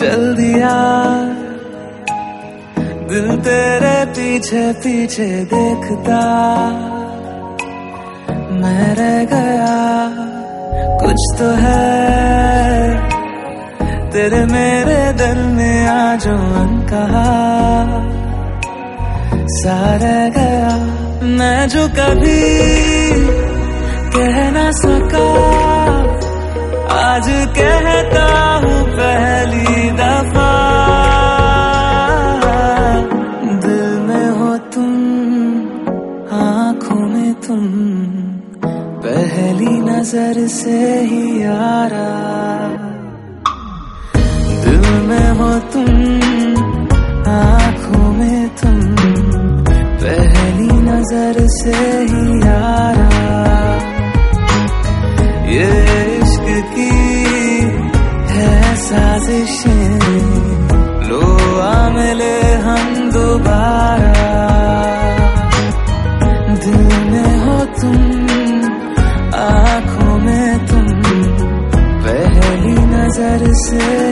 चल दिया दिल तेरे पीछे पीछे देखता। मैं रह गया। कुछ तो है। तेरे मेरे दिल में आज कहा। सारा गया। मैं जो कभी कह ना सका, आज कहता पहली नज़र से ही यारा। दिल में हो तुम, आँखों में तुम। पहली नज़र से ही यारा। ये इश्क की है साजिशें। पहली नज़र से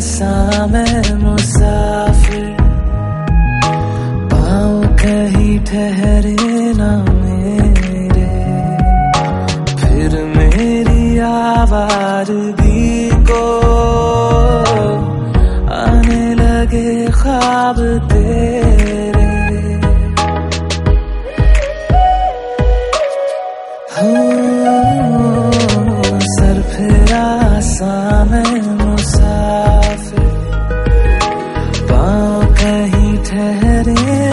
सा मैं मुसाफिर। पाँव कहीं ठहरे ना मेरे। फिर मेरी आवारगी को आने लगे ख्वाब तेरे। हो कहीं ठहरे।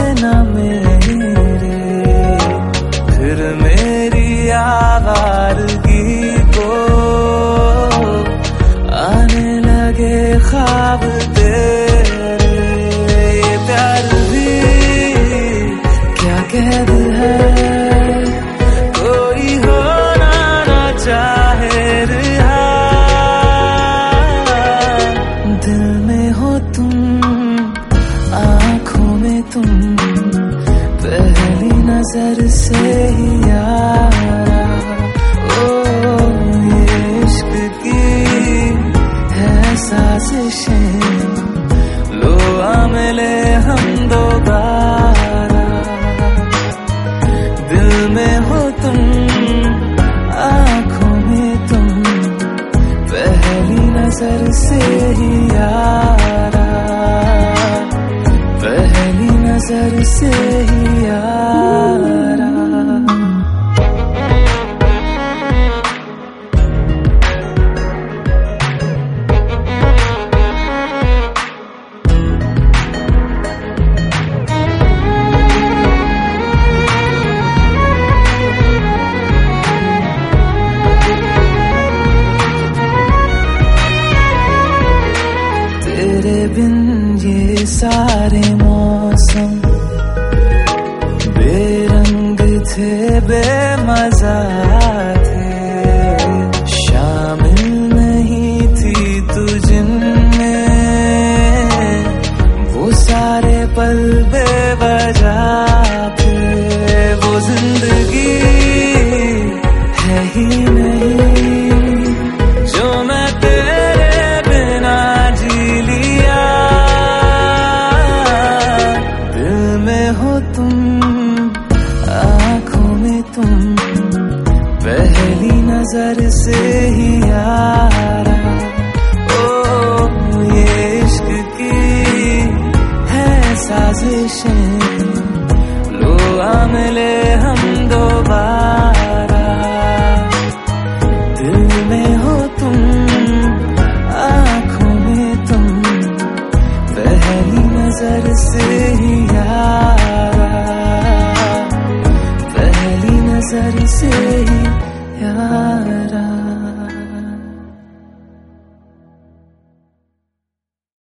तुम पहली नज़र से ही यारा। ओ इश्क की है साजिशें। नज़र से ही यारा। बिन ये सारे बेरंग थे, बेमजा थे। शामिल नहीं थी तुझ में। वो सारे पल बेवजह थे। वो ज़िंदगी है ही नहीं। नज़र से ही यारा। ओ ये इश्क की है साजिश। लो आ मिले